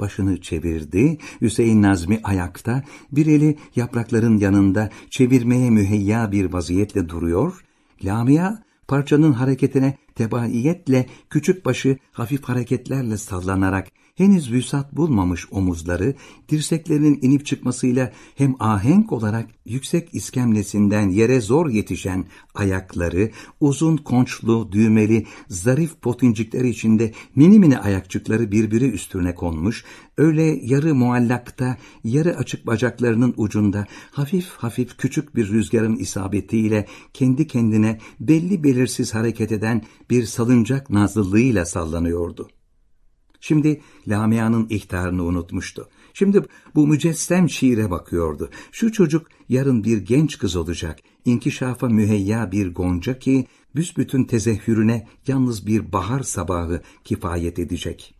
başını çevirdi. Hüseyin Nazmi ayakta, bir eli yaprakların yanında çevirmeye müheyya bir vaziyetle duruyor. Lamia parçanın hareketine tebaiyetle küçük başı hafif hareketlerle sallanarak henüz vüsat bulmamış omuzları dirseklerinin inip çıkmasıyla hem ahenk olarak yüksek iskemlesinden yere zor yetişen ayakları, uzun konçlu, düğmeli, zarif potincikler içinde mini mini ayakçıkları birbiri üstüne konmuş, öyle yarı muallakta, yarı açık bacaklarının ucunda hafif hafif küçük bir rüzgarın isabetiyle kendi kendine belli belirsiz hareket eden bir salıncak nazlılığıyla sallanıyordu. Şimdi Lamia'nın ihtarını unutmuştu. Şimdi bu mücessem şiire bakıyordu. Şu çocuk yarın bir genç kız olacak. İnkişafa müheyya bir gonca ki büsbütün tezehürüne yalnız bir bahar sabahı kifayet edecek.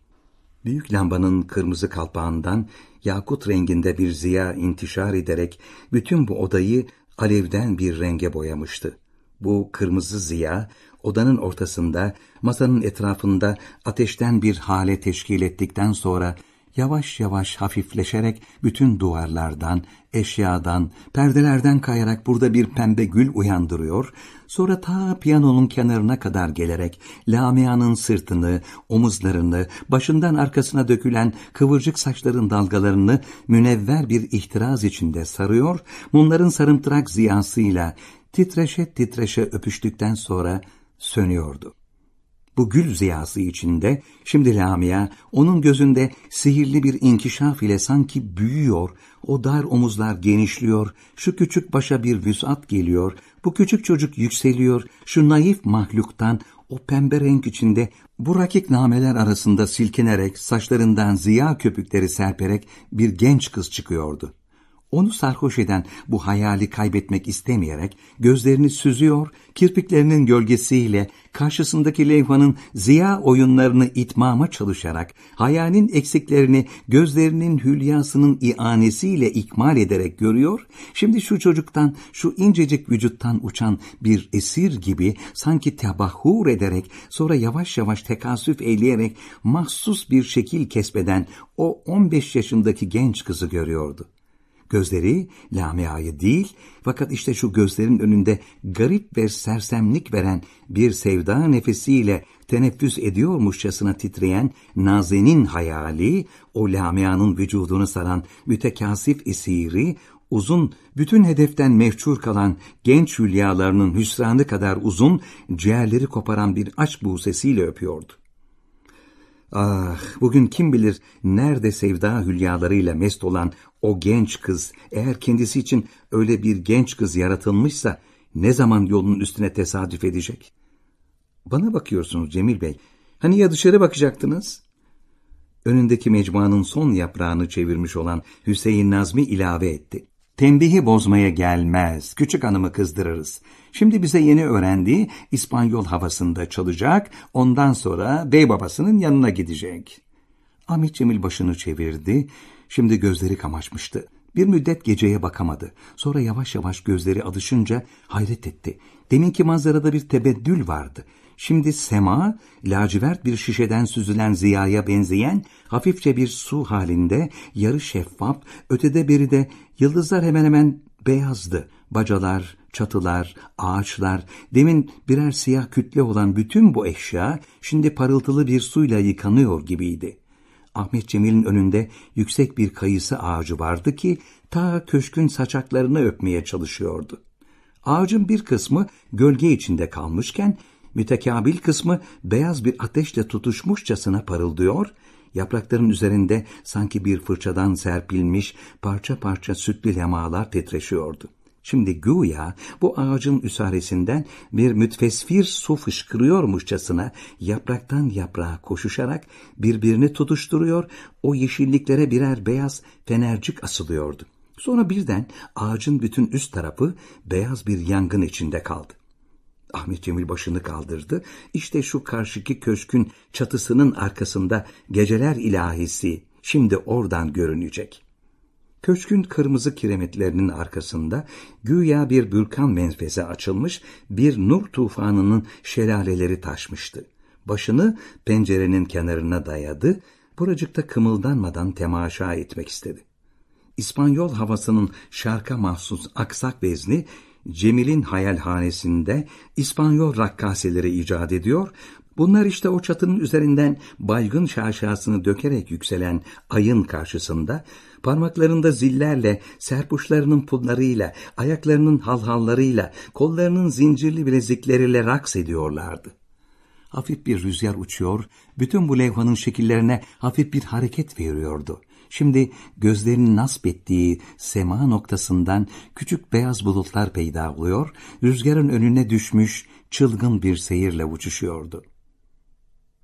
Büyük lambanın kırmızı kalpağından yakut renginde bir ziya intişar ederek bütün bu odayı alevden bir renge boyamıştı. Bu kırmızı ziya odanın ortasında, masanın etrafında ateşten bir hale teşkil ettikten sonra yavaş yavaş hafifleşerek bütün duvarlardan, eşyadan, perdelerden kayarak burada bir pembe gül uyandırıyor, sonra ta piyanonun kenarına kadar gelerek Lamia'nın sırtını, omuzlarını, başından arkasına dökülen kıvırcık saçların dalgalarını münevver bir ihtiraz içinde sarıyor, mumların sarımtırak ziyasıyla titreşe titreşe öpüştükten sonra sönüyordu. Bu gül ziyası içinde şimdi Lamia onun gözünde sihirli bir inkişaf ile sanki büyüyor, o dar omuzlar genişliyor, şu küçük başa bir vüsat geliyor, bu küçük çocuk yükseliyor, şu naif mahluktan o pembe renk içinde bu rakik nameler arasında silkinerek saçlarından ziya köpükleri serperek bir genç kız çıkıyordu. Onu sarhoş eden bu hayali kaybetmek istemeyerek gözlerini süzüyor, kirpiklerinin gölgesiyle karşısındaki levhanın ziya oyunlarını itmama çalışarak hayalin eksiklerini gözlerinin hülyasının ianesiyle ikmal ederek görüyor, şimdi şu çocuktan, şu incecik vücuttan uçan bir esir gibi sanki tebahhur ederek sonra yavaş yavaş tekasüf eyleyerek mahsus bir şekil kesbeden o 15 yaşındaki genç kızı görüyordu. Gözleri Lamia'yı değil fakat işte şu gözlerin önünde garip ve sersemlik veren bir sevda nefesiyle teneffüs ediyormuşçasına titreyen Nazen'in hayali, o Lamia'nın vücudunu saran mütekasif esiri, uzun, bütün hedeften mevçur kalan genç hülyalarının hüsranı kadar uzun, ciğerleri koparan bir aç buğsesiyle öpüyordu. Ah, bugün kim bilir nerede sevda hülyalarıyla mest olan o genç kız, eğer kendisi için öyle bir genç kız yaratılmışsa ne zaman yolun üstüne tesadüf edecek? Bana bakıyorsunuz Cemil Bey. Hani ya dışarı bakacaktınız? Önündeki mecmuanın son yaprağını çevirmiş olan Hüseyin Nazmi ilave etti. Tembihi bozmaya gelmez, küçük hanımı kızdırırız. Şimdi bize yeni öğrendiği İspanyol havasında çalacak, ondan sonra bey babasının yanına gidecek. Ahmet Cemil başını çevirdi, şimdi gözleri kamaşmıştı. Bir müddet geceye bakamadı. Sonra yavaş yavaş gözleri alışınca hayret etti. Deminki manzarada bir tebeddül vardı. Şimdi sema, lacivert bir şişeden süzülen ziyaya benzeyen hafifçe bir su halinde, yarı şeffaf, ötede beri de yıldızlar hemen hemen beyazdı. Bacalar, çatılar, ağaçlar, demin birer siyah kütle olan bütün bu eşya şimdi parıltılı bir suyla yıkanıyor gibiydi. Ahmet Cemil'in önünde yüksek bir kayısı ağacı vardı ki ta köşkün saçaklarını öpmeye çalışıyordu. Ağacın bir kısmı gölge içinde kalmışken mütekabil kısmı beyaz bir ateşle tutuşmuşçasına parıldıyor, yaprakların üzerinde sanki bir fırçadan serpilmiş parça parça sütlü lemalar titreşiyordu. Şimdi güya bu ağacın üsaresinden bir mütfesfir su fışkırıyormuşçasına yapraktan yaprağa koşuşarak birbirini tutuşturuyor, o yeşilliklere birer beyaz fenercik asılıyordu. Sonra birden ağacın bütün üst tarafı beyaz bir yangın içinde kaldı. Ahmet Cemil başını kaldırdı. İşte şu karşıki köşkün çatısının arkasında geceler ilahisi şimdi oradan görünecek.'' Köşkün kırmızı kiremitlerinin arkasında güya bir bürkan menfeze açılmış bir nur tufanının şelaleleri taşmıştı. Başını pencerenin kenarına dayadı, buracıkta kımıldanmadan temaşa etmek istedi. İspanyol havasının şarka mahsus aksak vezni, Cemil'in hayalhanesinde İspanyol rakkaseleri icat ediyor, bunlar işte o çatının üzerinden baygın şaşasını dökerek yükselen ayın karşısında, parmaklarında zillerle, serpuşlarının pullarıyla, ayaklarının halhallarıyla, kollarının zincirli bilezikleriyle raks ediyorlardı. Hafif bir rüzgar uçuyor, bütün bu levhanın şekillerine hafif bir hareket veriyordu. Şimdi gözlerinin nasp ettiği sema noktasından küçük beyaz bulutlar peyda oluyor, rüzgarın önüne düşmüş çılgın bir seyirle uçuşuyordu.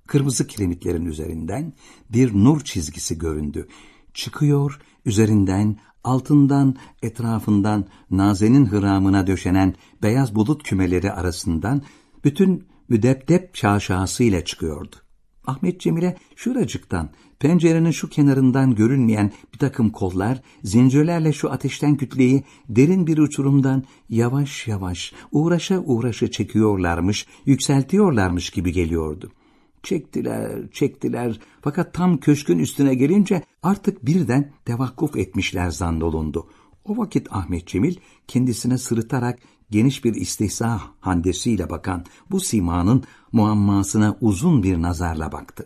Kırmızı kiremitlerin üzerinden bir nur çizgisi göründü. Çıkıyor, üzerinden, altından, etrafından nazenin hıramına döşenen beyaz bulut kümeleri arasından bütün müdebdep şaşasıyla çıkıyordu. Ahmet Cemil'e şuracıktan, pencerenin şu kenarından görünmeyen bir takım kollar, zincirlerle şu ateşten kütleyi derin bir uçurumdan yavaş yavaş, uğraşa uğraşa çekiyorlarmış, yükseltiyorlarmış gibi geliyordu. Çektiler, çektiler fakat tam köşkün üstüne gelince artık birden tevakkuf etmişler zannolundu. O vakit Ahmet Cemil kendisine sırıtarak geniş bir istihza handesiyle bakan bu simanın muammasına uzun bir nazarla baktı.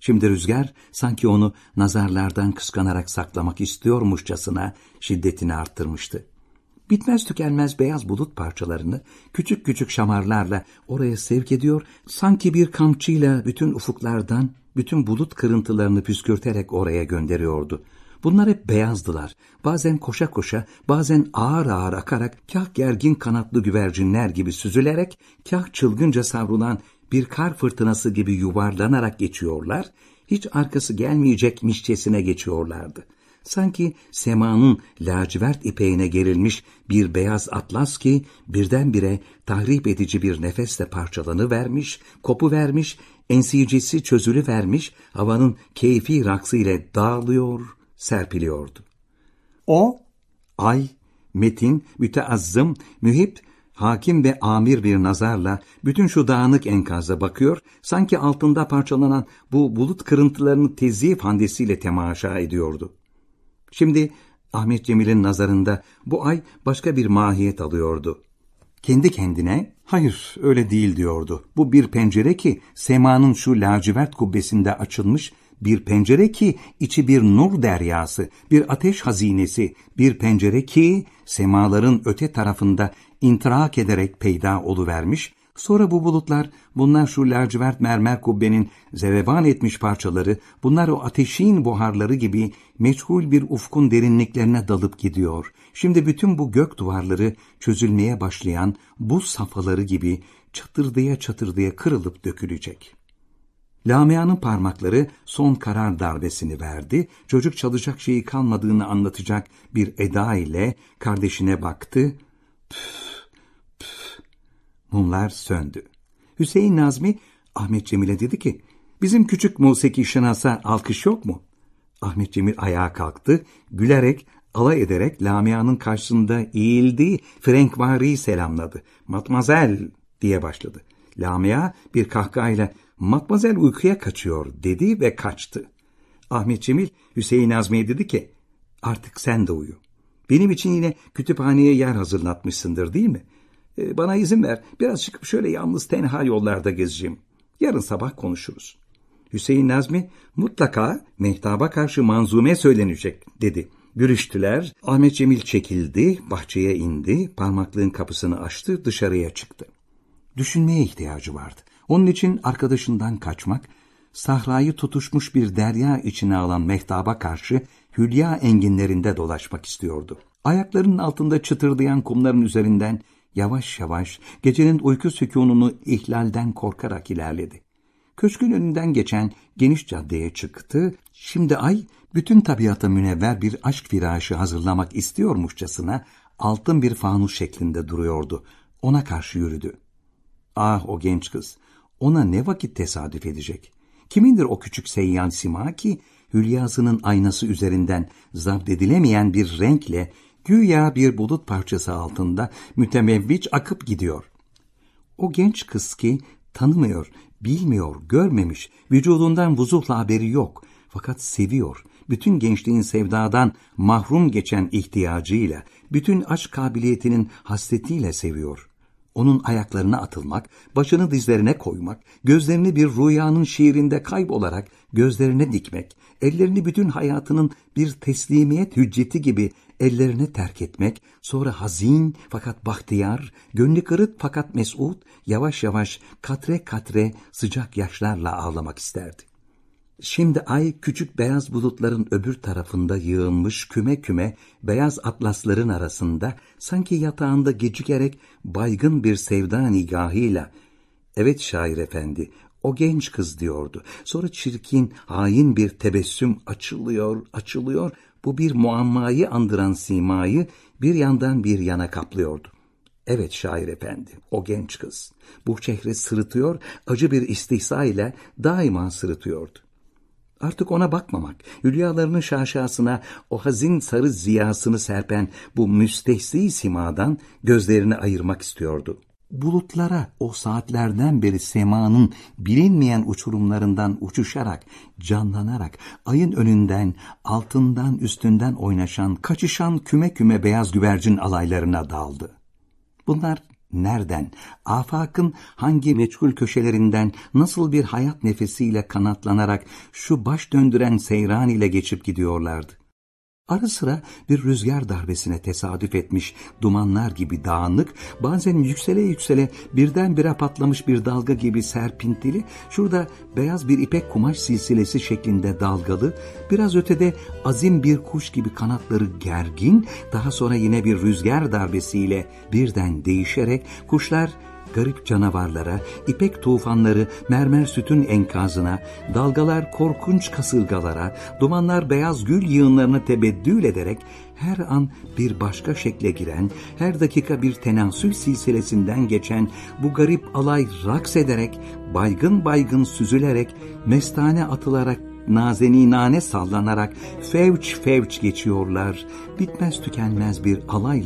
Şimdi rüzgar sanki onu nazarlardan kıskanarak saklamak istiyormuşçasına şiddetini arttırmıştı. Bitmez tükenmez beyaz bulut parçalarını küçük küçük şamarlarla oraya sevk ediyor, sanki bir kamçıyla bütün ufuklardan bütün bulut kırıntılarını püskürterek oraya gönderiyordu. Bunlar hep beyazdılar. Bazen koşa koşa, bazen ağır ağır akarak, kah gergin kanatlı güvercinler gibi süzülerek, kah çılgınca savrulan bir kar fırtınası gibi yuvarlanarak geçiyorlar, hiç arkası gelmeyecekmişçesine geçiyorlardı. Sanki semanın lacivert ipeğine gerilmiş bir beyaz atlas ki birdenbire tahrip edici bir nefesle parçalanı vermiş, kopu vermiş, ensicisi çözülü vermiş, havanın keyfi raksı ile dağılıyor, serpiliyordu. O, ay, metin, müteazzım, mühip, hakim ve amir bir nazarla bütün şu dağınık enkaza bakıyor, sanki altında parçalanan bu bulut kırıntılarını tezif handesiyle temaşa ediyordu. Şimdi Ahmet Cemil'in nazarında bu ay başka bir mahiyet alıyordu. Kendi kendine, hayır öyle değil diyordu. Bu bir pencere ki semanın şu lacivert kubbesinde açılmış bir pencere ki içi bir nur deryası, bir ateş hazinesi, bir pencere ki semaların öte tarafında intirak ederek peyda oluvermiş, sonra bu bulutlar, bunlar şu lacivert mermer kubbenin zeveban etmiş parçaları, bunlar o ateşin buharları gibi meçhul bir ufkun derinliklerine dalıp gidiyor. Şimdi bütün bu gök duvarları çözülmeye başlayan buz safhaları gibi çatırdıya çatırdıya kırılıp dökülecek.'' Lamia'nın parmakları son karar darbesini verdi. Çocuk çalacak şeyi kalmadığını anlatacak bir eda ile kardeşine baktı. Püf, püf. Mumlar söndü. Hüseyin Nazmi Ahmet Cemil'e dedi ki, bizim küçük musiki şınasa alkış yok mu? Ahmet Cemil ayağa kalktı, gülerek, alay ederek Lamia'nın karşısında eğildi, Frenkvari selamladı. Matmazel diye başladı. Lamia bir kahkahayla Matmazel uykuya kaçıyor dedi ve kaçtı. Ahmet Cemil Hüseyin Azmi'ye dedi ki artık sen de uyu. Benim için yine kütüphaneye yer hazırlatmışsındır değil mi? Ee, bana izin ver biraz çıkıp şöyle yalnız tenha yollarda gezeceğim. Yarın sabah konuşuruz. Hüseyin Nazmi mutlaka mehtaba karşı manzume söylenecek dedi. Görüştüler. Ahmet Cemil çekildi, bahçeye indi, parmaklığın kapısını açtı, dışarıya çıktı. Düşünmeye ihtiyacı vardı. Onun için arkadaşından kaçmak, sahrayı tutuşmuş bir derya içine alan mehtaba karşı hülya enginlerinde dolaşmak istiyordu. Ayaklarının altında çıtırdayan kumların üzerinden yavaş yavaş gecenin uyku sükununu ihlalden korkarak ilerledi. Köşkün önünden geçen geniş caddeye çıktı. Şimdi ay bütün tabiata münevver bir aşk firaşı hazırlamak istiyormuşçasına altın bir fanus şeklinde duruyordu. Ona karşı yürüdü. Ah o genç kız, ona ne vakit tesadüf edecek? Kimindir o küçük seyyan sima ki hülyasının aynası üzerinden zapt edilemeyen bir renkle güya bir bulut parçası altında mütemevviç akıp gidiyor. O genç kız ki tanımıyor, Bilmiyor, görmemiş, vücudundan vuzuhla haberi yok. Fakat seviyor. Bütün gençliğin sevdadan mahrum geçen ihtiyacıyla, bütün aşk kabiliyetinin hasretiyle seviyor. Onun ayaklarına atılmak, başını dizlerine koymak, gözlerini bir rüyanın şiirinde kaybolarak gözlerine dikmek, ellerini bütün hayatının bir teslimiyet hücceti gibi ellerine terk etmek, sonra hazin fakat bahtiyar, gönlü kırık fakat mesut, yavaş yavaş katre katre sıcak yaşlarla ağlamak isterdi. Şimdi ay küçük beyaz bulutların öbür tarafında yığılmış küme küme beyaz atlasların arasında sanki yatağında gecikerek baygın bir sevda nigahıyla evet şair efendi o genç kız diyordu. Sonra çirkin, hain bir tebessüm açılıyor, açılıyor. Bu bir muammayı andıran simayı bir yandan bir yana kaplıyordu. Evet şair efendi, o genç kız. Bu şehri sırıtıyor, acı bir istihsa ile daima sırıtıyordu. Artık ona bakmamak, hülyalarının şaşasına o hazin sarı ziyasını serpen bu müstehsi simadan gözlerini ayırmak istiyordu. Bulutlara o saatlerden beri semanın bilinmeyen uçurumlarından uçuşarak, canlanarak, ayın önünden, altından, üstünden oynaşan, kaçışan küme küme beyaz güvercin alaylarına daldı. Bunlar nereden, afakın hangi meçhul köşelerinden nasıl bir hayat nefesiyle kanatlanarak şu baş döndüren seyran ile geçip gidiyorlardı. Ara sıra bir rüzgar darbesine tesadüf etmiş dumanlar gibi dağınık, bazen yüksele yüksele birdenbire patlamış bir dalga gibi serpintili, şurada beyaz bir ipek kumaş silsilesi şeklinde dalgalı, biraz ötede azim bir kuş gibi kanatları gergin, daha sonra yine bir rüzgar darbesiyle birden değişerek kuşlar garip canavarlara, ipek tufanları mermer sütün enkazına, dalgalar korkunç kasırgalara, dumanlar beyaz gül yığınlarına tebeddül ederek her an bir başka şekle giren, her dakika bir tenasül silsilesinden geçen bu garip alay raks ederek, baygın baygın süzülerek, mestane atılarak nazeninane sallanarak fevç fevç geçiyorlar, bitmez tükenmez bir alayla